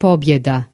Pobjeda.